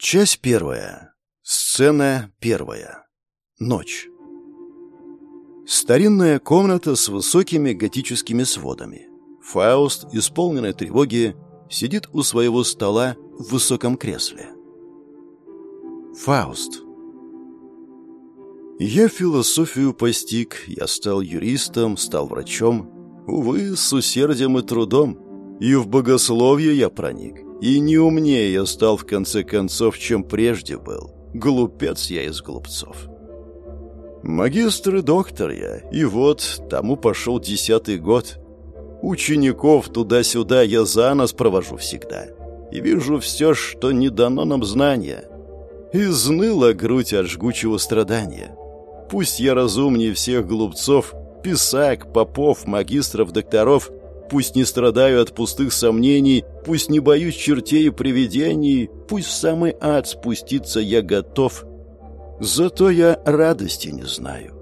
Часть первая. Сцена первая. Ночь. Старинная комната с высокими готическими сводами. Фауст, исполненный тревоги, сидит у своего стола в высоком кресле. Фауст. Я философию постиг, я стал юристом, стал врачом. Увы, с усердием и трудом. И в богословие я проник. И не умнее я стал в конце концов, чем прежде был. Глупец я из глупцов. Магистр и доктор я, и вот тому пошел десятый год. Учеников туда-сюда я за нас провожу всегда. И вижу все, что не дано нам знания. Изныла грудь от жгучего страдания. Пусть я разумнее всех глупцов, писак, попов, магистров, докторов, пусть не страдаю от пустых сомнений, пусть не боюсь чертей и привидений, пусть в самый ад спуститься я готов. Зато я радости не знаю.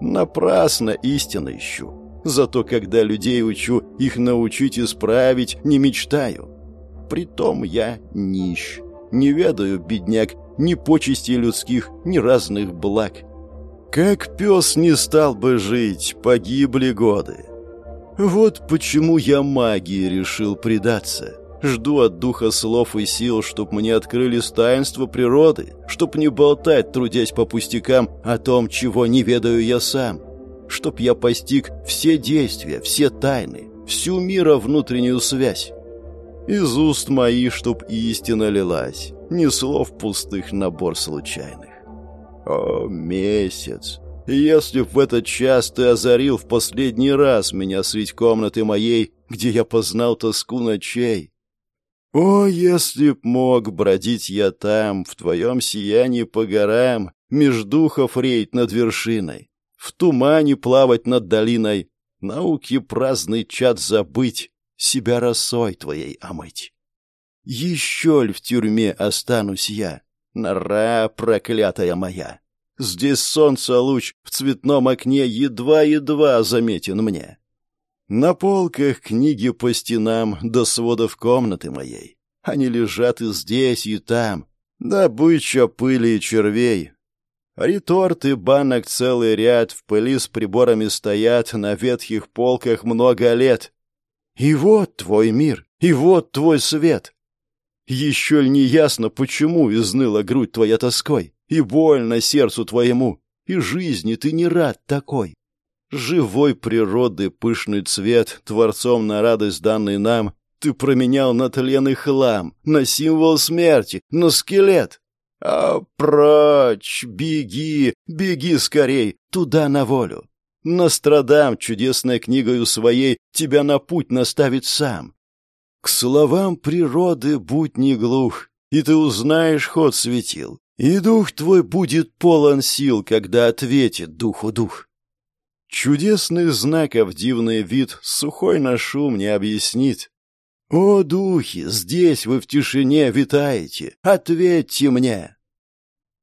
Напрасно истины ищу. Зато когда людей учу, их научить исправить не мечтаю. Притом я нищ, не ведаю, бедняк, ни почестей людских, ни разных благ. Как пес не стал бы жить, погибли годы. Вот почему я магии решил предаться. Жду от духа слов и сил, чтоб мне открыли таинство природы, чтоб не болтать, трудясь по пустякам, о том, чего не ведаю я сам. Чтоб я постиг все действия, все тайны, всю мира внутреннюю связь. Из уст моих, чтоб истина лилась, ни слов пустых набор случайных. О, месяц! Если в этот час ты озарил в последний раз меня средь комнаты моей, где я познал тоску ночей. О, если б мог бродить я там, в твоем сиянии по горам, меж духов рейд над вершиной, в тумане плавать над долиной, науки праздный чад забыть, себя росой твоей омыть. Еще ль в тюрьме останусь я, нора проклятая моя? Здесь солнце луч в цветном окне едва-едва заметен мне. На полках книги по стенам до сводов комнаты моей. Они лежат и здесь, и там. Добыча пыли и червей. Реторты банок целый ряд в пыли с приборами стоят на ветхих полках много лет. И вот твой мир, и вот твой свет. Еще ли не ясно, почему изныла грудь твоя тоской? И больно сердцу твоему, и жизни ты не рад такой. Живой природы пышный цвет, Творцом на радость данный нам, Ты променял на тлен и хлам, На символ смерти, на скелет. А прочь, беги, беги скорей, Туда на волю. Настрадам чудесной книгою своей Тебя на путь наставит сам. К словам природы будь не глух, И ты узнаешь ход светил, и дух твой будет полон сил, когда ответит духу дух. Чудесных знаков дивный вид сухой на шум не объяснит. О, духи, здесь вы в тишине витаете, ответьте мне!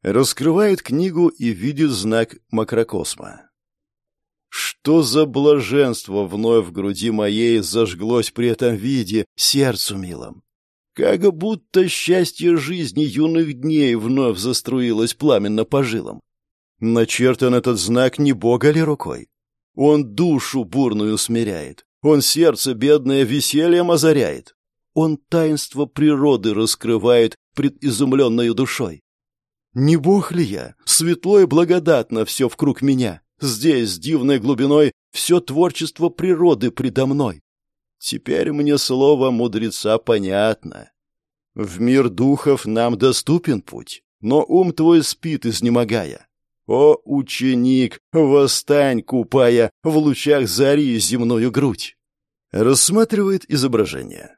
Раскрывает книгу и видит знак макрокосма. Что за блаженство вновь в груди моей зажглось при этом виде, сердцу милом? Как будто счастье жизни юных дней вновь заструилось пламенно по жилам. Начертан этот знак не бога ли рукой? Он душу бурную смиряет, он сердце бедное весельем озаряет, он таинство природы раскрывает пред изумленной душой. Не бог ли я? Светло и благодатно все вкруг меня. Здесь, с дивной глубиной, все творчество природы предо мной. Теперь мне слово мудреца понятно. В мир духов нам доступен путь, но ум твой спит, изнемогая. О, ученик, восстань, купая в лучах зари земную грудь! Рассматривает изображение.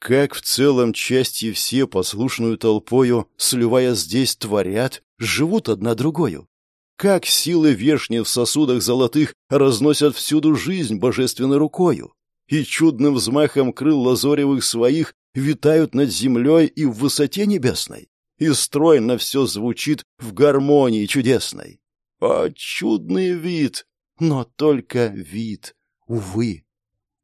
Как в целом части все послушную толпою, сливая здесь, творят, живут одна другою. Как силы вешние в сосудах золотых разносят всюду жизнь божественной рукою и чудным взмахом крыл лазоревых своих витают над землей и в высоте небесной, и стройно все звучит в гармонии чудесной. О, чудный вид! Но только вид, увы.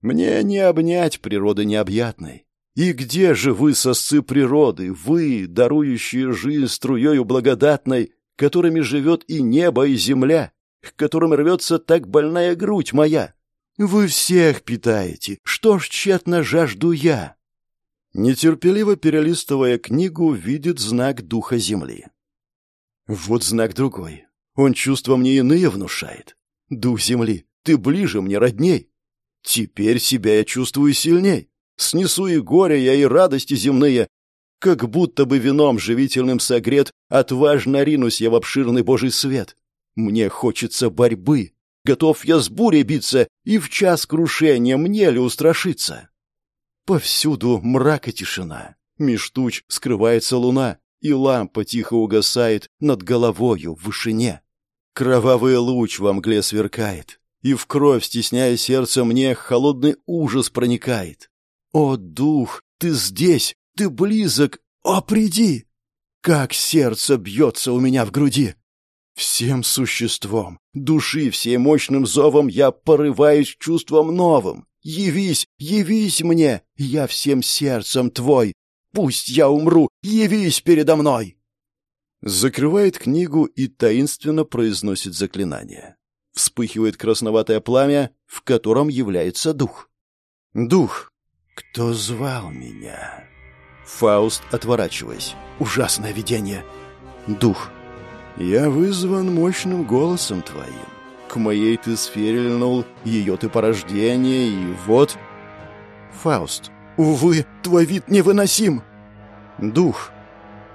Мне не обнять природы необъятной. И где же вы, сосцы природы, вы, дарующие жизнь струею благодатной, которыми живет и небо, и земля, к которым рвется так больная грудь моя? Вы всех питаете, что ж тщетно жажду я?» Нетерпеливо перелистывая книгу, видит знак духа земли. Вот знак другой. Он чувства мне иные внушает. Дух земли, ты ближе мне, родней. Теперь себя я чувствую сильней. Снесу и горе я, и радости земные. Как будто бы вином живительным согрет, отважно ринусь я в обширный Божий свет. Мне хочется борьбы. Готов я с бурей биться, и в час крушения мне ли устрашиться? Повсюду мрак и тишина. Меж туч скрывается луна, и лампа тихо угасает над головою в вышине. Кровавый луч во мгле сверкает, и в кровь, стесняя сердце мне, холодный ужас проникает. О, дух, ты здесь, ты близок, о, приди! Как сердце бьется у меня в груди! Всем существом, души всей мощным зовом я порываюсь чувством новым. Явись, явись мне, я всем сердцем твой. Пусть я умру, явись передо мной. Закрывает книгу и таинственно произносит заклинание. Вспыхивает красноватое пламя, в котором является дух. Дух, «Кто звал меня?» Фауст, отворачиваясь. «Ужасное видение!» «Дух, я вызван мощным голосом твоим. К моей ты сфере льнул, ее ты порождение, и вот...» «Фауст, увы, твой вид невыносим!» «Дух,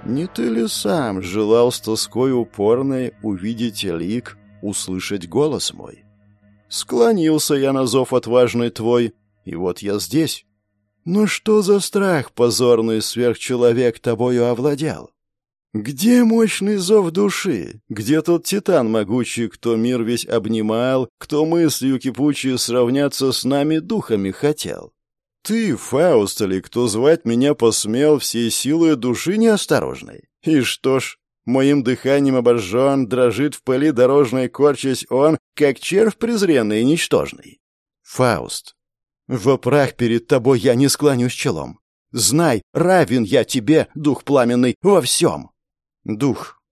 не ты ли сам желал с тоской упорной увидеть лик, услышать голос мой?» Склонился я на зов отважный твой, и вот я здесь. Ну что за страх позорный сверхчеловек тобою овладел? Где мощный зов души? Где тот титан могучий, кто мир весь обнимал, кто мыслью кипучей сравняться с нами духами хотел? Ты, Фауст, или кто звать меня посмел всей силой души неосторожной? И что ж, моим дыханием обожжен, дрожит в пыли дорожной, корчась он, как червь презренный и ничтожный. Фауст, в прах перед тобой я не склонюсь челом. Знай, равен я тебе, дух пламенный, во всем. Дух,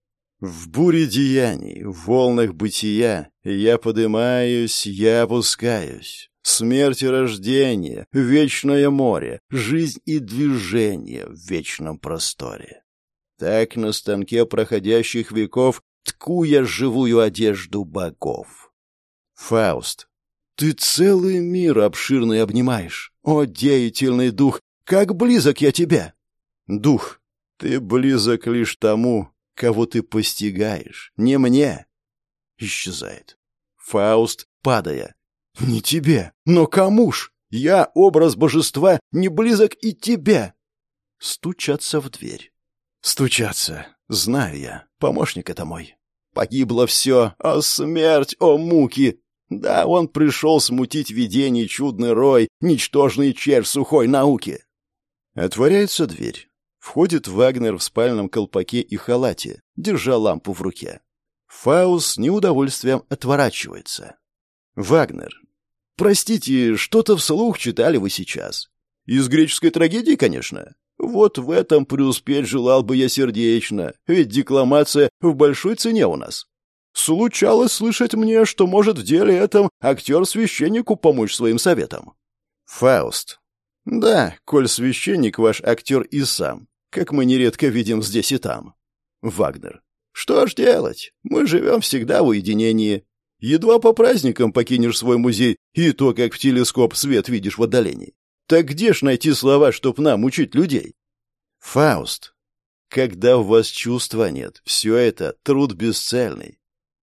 в буре деяний, в волнах бытия я подымаюсь, я опускаюсь. Смерть и рождение, вечное море, жизнь и движение в вечном просторе. Так на станке проходящих веков тку я живую одежду богов. Фауст, ты целый мир обширный обнимаешь. О, деятельный дух, как близок я тебе! Дух, ты близок лишь тому, кого ты постигаешь, не мне. Исчезает. Фауст, падая. Не тебе, но кому ж? Я, образ божества, не близок и тебе. Стучаться в дверь. Стучаться. Знаю я, помощник это мой. Погибло все, о смерть, о муки, да, он пришел смутить видение чудный рой, ничтожный червь сухой науки. Отворяется дверь. Входит Вагнер в спальном колпаке и халате, держа лампу в руке. Фаус с неудовольствием отворачивается. Вагнер. Простите, что-то вслух читали вы сейчас. Из греческой трагедии, конечно. Вот в этом преуспеть желал бы я сердечно, ведь декламация в большой цене у нас. Случалось слышать мне, что может в деле этом актер священнику помочь своим советом. Фауст. Да, коль священник ваш актер и сам, как мы нередко видим здесь и там. Вагнер. Что ж делать? Мы живем всегда в уединении. Едва по праздникам покинешь свой музей, и то, как в телескоп свет видишь в отдалении. Так где ж найти слова, чтоб нам учить людей? Фауст. Когда у вас чувства нет, все это труд бесцельный.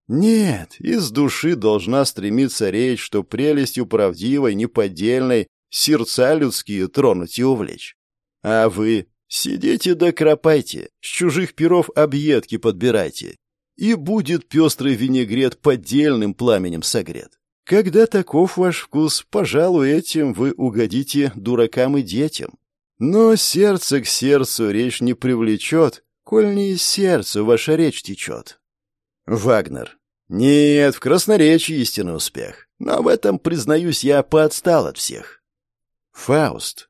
Нет, из души должна стремиться речь, что прелестью правдивой, неподдельной, сердца людские тронуть и увлечь. А вы сидите да кропайте, с чужих перов объедки подбирайте, и будет пестрый винегрет поддельным пламенем согрет. Когда таков ваш вкус, пожалуй, этим вы угодите дуракам и детям. Но сердце к сердцу речь не привлечет, коль не из сердца ваша речь течет. Вагнер. Нет, в красноречии истинный успех. Но в этом, признаюсь, я поотстал от всех. Фауст.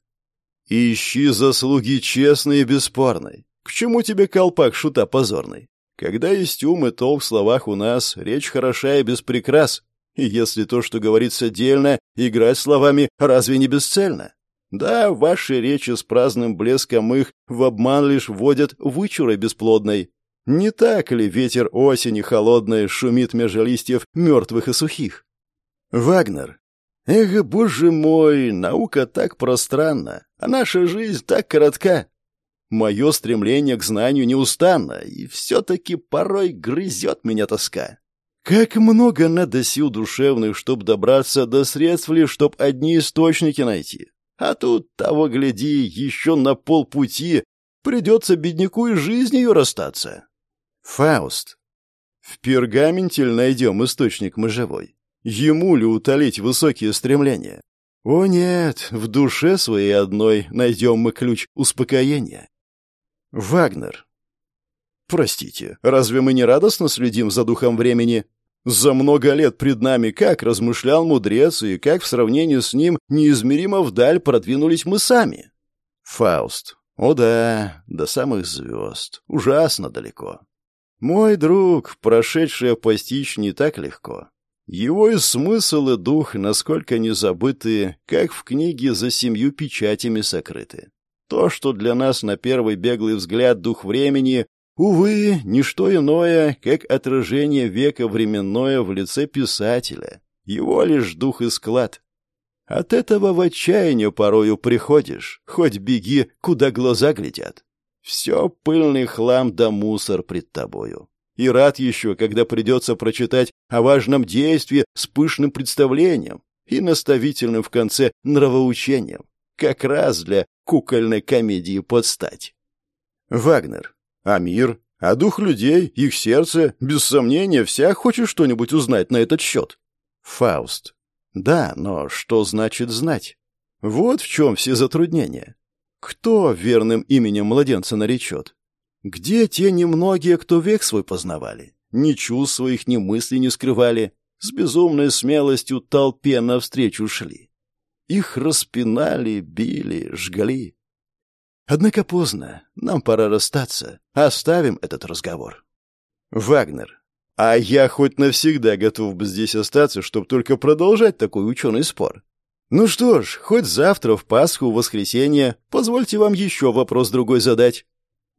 Ищи заслуги честной и бесспорной. К чему тебе колпак шута позорный? Когда есть ум и толк в словах у нас, речь хороша и без прикрас. И если то, что говорится дельно, играть словами разве не бесцельно? Да, ваши речи с праздным блеском их в обман лишь вводят вычурой бесплодной. Не так ли ветер осени холодной шумит между листьев мертвых и сухих? Вагнер. Эх, боже мой, наука так пространна, а наша жизнь так коротка. Мое стремление к знанию неустанно, и все-таки порой грызет меня тоска. Как много надо сил душевных, чтоб добраться до средств лишь, чтоб одни источники найти. А тут, того гляди, еще на полпути придется бедняку и жизнью расстаться. Фауст. В пергаменте найдем источник мыжевой? Ему ли утолить высокие стремления? О нет, в душе своей одной найдем мы ключ успокоения. Вагнер. Простите, разве мы не радостно следим за духом времени? За много лет пред нами как размышлял мудрец, и как в сравнении с ним неизмеримо вдаль продвинулись мы сами. Фауст. О да, до самых звезд. Ужасно далеко. Мой друг, прошедшее постичь не так легко. Его и смысл, и дух, насколько не забыты, как в книге за семью печатями сокрыты. То, что для нас на первый беглый взгляд дух времени, Увы, ничто иное, как отражение века временное в лице писателя, его лишь дух и склад. От этого в отчаяние порою приходишь, хоть беги, куда глаза глядят. Все пыльный хлам да мусор пред тобою. И рад еще, когда придется прочитать о важном действии с пышным представлением и наставительным в конце нравоучением, как раз для кукольной комедии подстать. Вагнер. А мир? А дух людей, их сердце, без сомнения, вся хочет что-нибудь узнать на этот счет. Фауст. Да, но что значит знать? Вот в чем все затруднения. Кто верным именем младенца наречет? Где те немногие, кто век свой познавали? Ни чувств своих, ни мыслей не скрывали, с безумной смелостью толпе навстречу шли. Их распинали, били, жгли. Однако поздно. Нам пора расстаться. Оставим этот разговор. Вагнер. А я хоть навсегда готов бы здесь остаться, чтобы только продолжать такой ученый спор. Ну что ж, хоть завтра, в Пасху, в воскресенье, позвольте вам еще вопрос другой задать.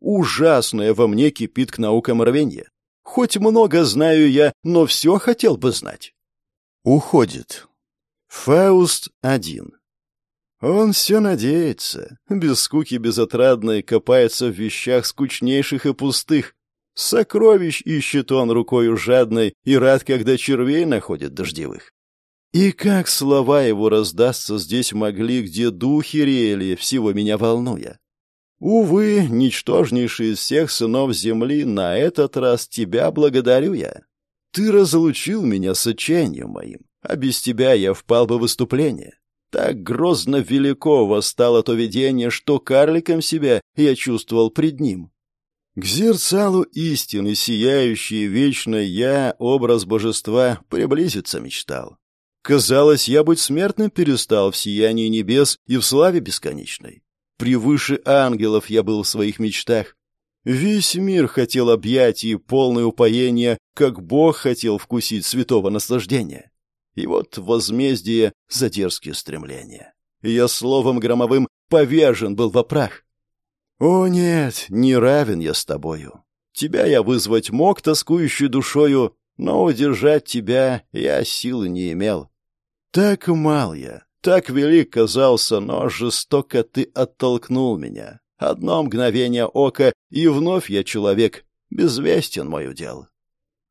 Ужасное во мне кипит к наукам рвенье. Хоть много знаю я, но все хотел бы знать. Уходит. Фауст один. Он все надеется, без скуки безотрадной копается в вещах скучнейших и пустых. Сокровищ ищет он рукою жадной и рад, когда червей находит дождевых. И как слова его раздастся здесь могли, где духи рели, всего меня волнуя. Увы, ничтожнейший из всех сынов земли, на этот раз тебя благодарю я. Ты разлучил меня с отчаянием моим, а без тебя я впал бы в выступление. Так грозно велико восстало то видение, что карликом себя я чувствовал пред ним. К зерцалу истины, сияющей вечно я, образ божества, приблизиться мечтал. Казалось, я быть смертным перестал в сиянии небес и в славе бесконечной. Превыше ангелов я был в своих мечтах. Весь мир хотел объять и полное упоение, как Бог хотел вкусить святого наслаждения. И вот возмездие за дерзкие стремления. Я словом громовым повержен был во прах. О нет, не равен я с тобою. Тебя я вызвать мог, тоскующей душою, но удержать тебя я силы не имел. Так мал я, так велик казался, но жестоко ты оттолкнул меня. Одно мгновение ока, и вновь я человек, безвестен мой удел.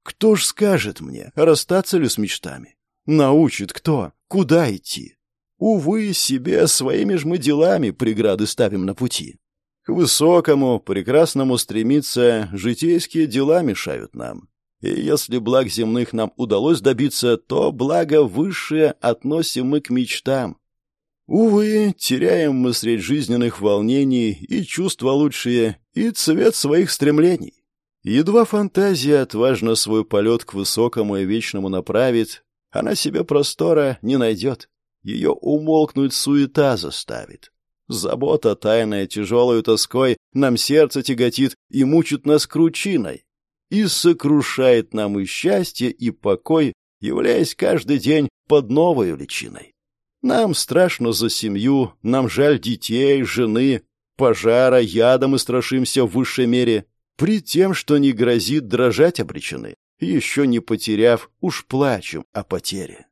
Кто ж скажет мне, расстаться ли с мечтами? Научит кто? Куда идти? Увы, себе своими ж мы делами преграды ставим на пути. К высокому, прекрасному стремиться житейские дела мешают нам. И если благ земных нам удалось добиться, то благо высшее относим мы к мечтам. Увы, теряем мы средь жизненных волнений и чувства лучшие, и цвет своих стремлений. Едва фантазия отважно свой полет к высокому и вечному направит, она себе простора не найдет. Ее умолкнуть суета заставит. Забота тайная тяжелою тоской нам сердце тяготит и мучит нас кручиной. И сокрушает нам и счастье, и покой, являясь каждый день под новой личиной. Нам страшно за семью, нам жаль детей, жены, пожара, ядом мы страшимся в высшей мере, при тем, что не грозит дрожать обречены, еще не потеряв, уж плачем о потере.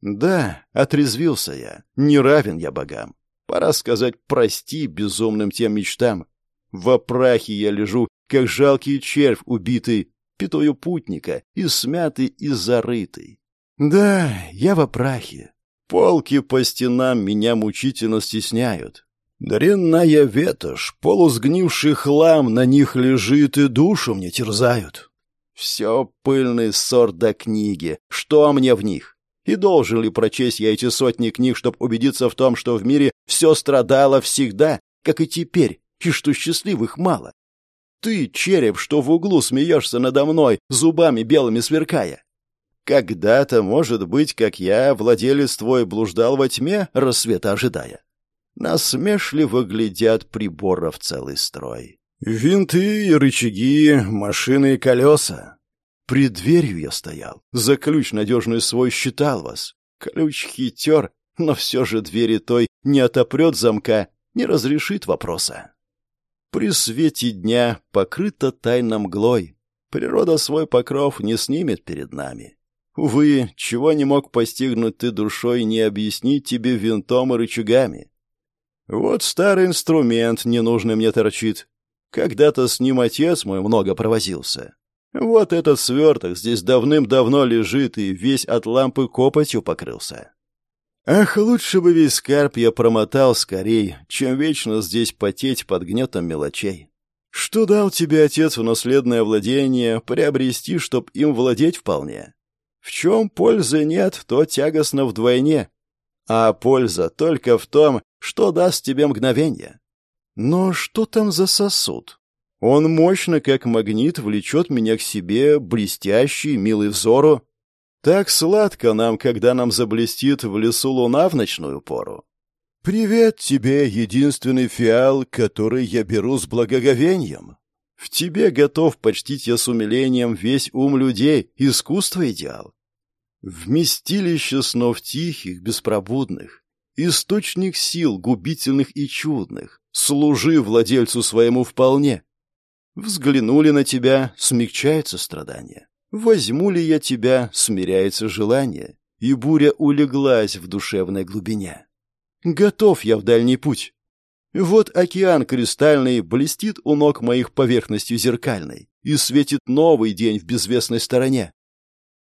Да, отрезвился я, не равен я богам. Пора сказать «прости» безумным тем мечтам. Во прахе я лежу, как жалкий червь убитый, пятою путника, и смятый, и зарытый. Да, я во прахе. Полки по стенам меня мучительно стесняют. Дрянная ветошь, полусгнивший хлам на них лежит и душу мне терзают. Все пыльный сорт до книги, что мне в них? И должен ли прочесть я эти сотни книг, чтобы убедиться в том, что в мире все страдало всегда, как и теперь, и что счастливых мало? Ты, череп, что в углу смеешься надо мной, зубами белыми сверкая. Когда-то, может быть, как я, владелец твой, блуждал во тьме, рассвета ожидая. Насмешливо глядят приборов целый строй. Винты и рычаги, машины и колеса. Пред дверью я стоял, за ключ надежный свой считал вас. Ключ хитер, но все же двери той не отопрет замка, не разрешит вопроса. При свете дня покрыта тайна мглой. Природа свой покров не снимет перед нами. Увы, чего не мог постигнуть ты душой, не объяснить тебе винтом и рычагами. Вот старый инструмент ненужный мне торчит. Когда-то с ним отец мой много провозился. Вот этот сверток здесь давным-давно лежит и весь от лампы копотью покрылся. Ах, лучше бы весь скарб я промотал скорей, чем вечно здесь потеть под гнетом мелочей. Что дал тебе отец в наследное владение приобрести, чтоб им владеть вполне? В чем пользы нет, то тягостно вдвойне. А польза только в том, что даст тебе мгновение. Но что там за сосуд? Он мощно, как магнит, влечет меня к себе, блестящий, милый взору. Так сладко нам, когда нам заблестит в лесу луна в ночную пору. Привет тебе, единственный фиал, который я беру с благоговением. В тебе готов почтить я с умилением весь ум людей, искусство идеал. Вместилище снов тихих, беспробудных, источник сил губительных и чудных, служи владельцу своему вполне. Взглянули на тебя, смягчается страдание. Возьму ли я тебя, смиряется желание, и буря улеглась в душевной глубине. Готов я в дальний путь. Вот океан кристальный блестит у ног моих поверхностью зеркальной, и светит новый день в безвестной стороне.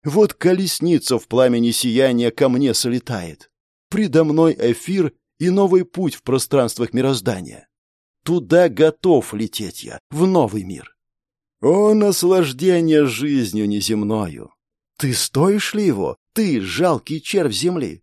Вот колесница в пламени сияния ко мне солетает. Предо мной эфир и новый путь в пространствах мироздания. Туда готов лететь я, в новый мир. О, наслаждение жизнью неземною! Ты стоишь ли его? Ты, жалкий червь земли?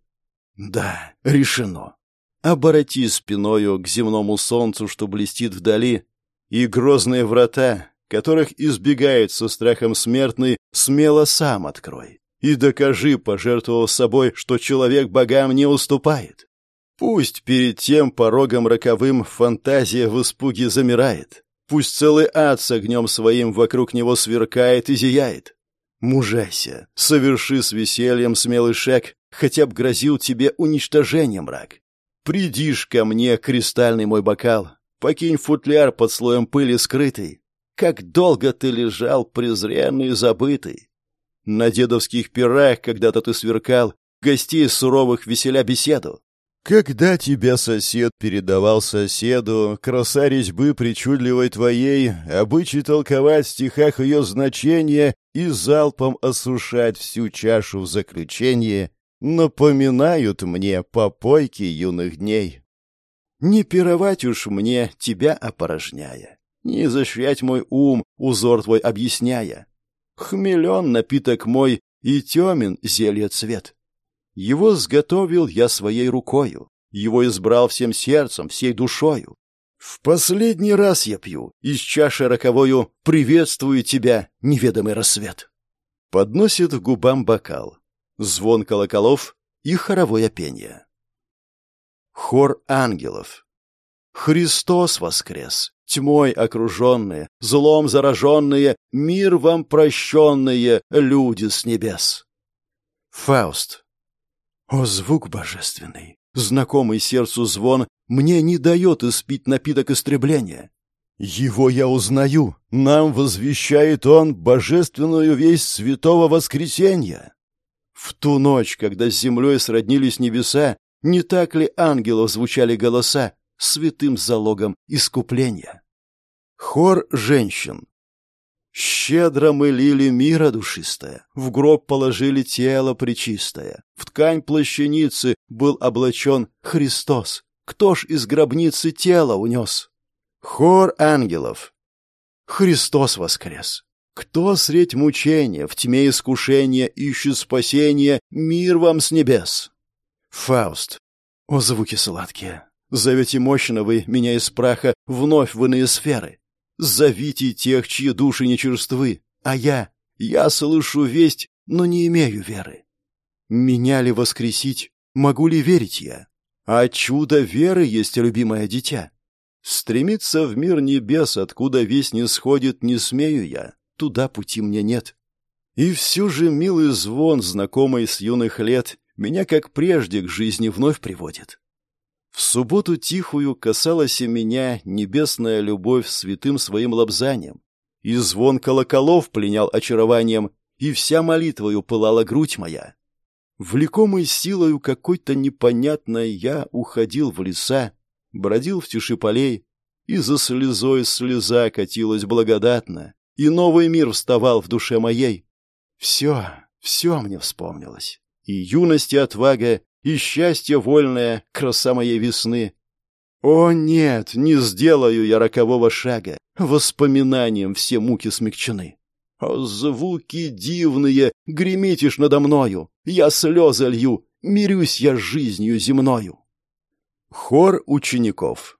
Да, решено. Обороти спиною к земному солнцу, что блестит вдали, и грозные врата, которых избегает со страхом смертный, смело сам открой. И докажи, пожертвовав собой, что человек богам не уступает. Пусть перед тем порогом роковым фантазия в испуге замирает. Пусть целый ад с огнем своим вокруг него сверкает и зияет. Мужайся, соверши с весельем смелый шаг, хотя б грозил тебе уничтожением мрак. Придишь ко мне, кристальный мой бокал, покинь футляр под слоем пыли скрытый. Как долго ты лежал, презренный и забытый. На дедовских пирах когда-то ты сверкал, гостей суровых веселя беседу. Когда тебя сосед передавал соседу, краса резьбы причудливой твоей, обычай толковать в стихах ее значение и залпом осушать всю чашу в заключение, напоминают мне попойки юных дней. Не пировать уж мне, тебя опорожняя, не изощрять мой ум, узор твой объясняя. Хмелен напиток мой и темен зелье цвет. Его сготовил я своей рукою, его избрал всем сердцем, всей душою. В последний раз я пью, из чаши роковою приветствую тебя, неведомый рассвет. Подносит к губам бокал. Звон колоколов и хоровое пение. Хор ангелов. Христос воскрес! Тьмой окруженные, злом зараженные, мир вам прощенные, люди с небес. Фауст. О, звук божественный! Знакомый сердцу звон мне не дает испить напиток истребления. Его я узнаю, нам возвещает он божественную весть святого воскресенья. В ту ночь, когда с землей сроднились небеса, не так ли ангелов звучали голоса святым залогом искупления? Хор женщин. Щедро мы лили мира душистое, в гроб положили тело причистое, в ткань плащаницы был облачен Христос. Кто ж из гробницы тело унес? Хор ангелов. Христос воскрес. Кто средь мучения, в тьме искушения ищет спасения, мир вам с небес? Фауст. О, звуки сладкие! Зовете мощно вы меня из праха вновь в иные сферы. Зовите тех, чьи души не черствы, а я, я слышу весть, но не имею веры. Меня ли воскресить, могу ли верить я? А чудо веры есть любимое дитя. Стремиться в мир небес, откуда весь не сходит, не смею я, туда пути мне нет. И все же милый звон, знакомый с юных лет, меня, как прежде, к жизни вновь приводит. Субботу тихую касалась и меня небесная любовь святым своим лобзанием, и звон колоколов пленял очарованием, и вся молитвою пылала грудь моя. Влекомый силою какой-то непонятной я уходил в леса, бродил в тиши полей, и за слезой слеза катилась благодатно, и новый мир вставал в душе моей. Все, все мне вспомнилось. И юность, и отвага, и счастье вольное, краса моей весны. О, нет, не сделаю я рокового шага, воспоминанием все муки смягчены. О, звуки дивные, гремитишь надо мною, я слезы лью, мирюсь я жизнью земною. Хор учеников.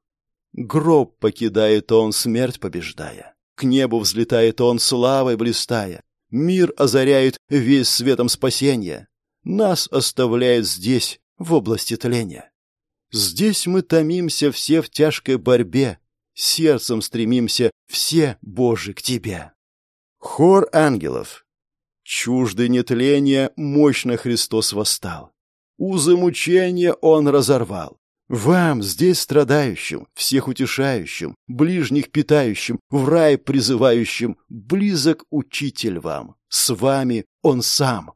Гроб покидает он, смерть побеждая. К небу взлетает он, славой блистая. Мир озаряет весь светом спасения нас оставляет здесь, в области тления. Здесь мы томимся все в тяжкой борьбе, сердцем стремимся все, Боже, к Тебе. Хор ангелов. Чужды нетления, мощно Христос восстал. Узы мучения Он разорвал. Вам, здесь страдающим, всех утешающим, ближних питающим, в рай призывающим, близок Учитель вам, с вами Он сам.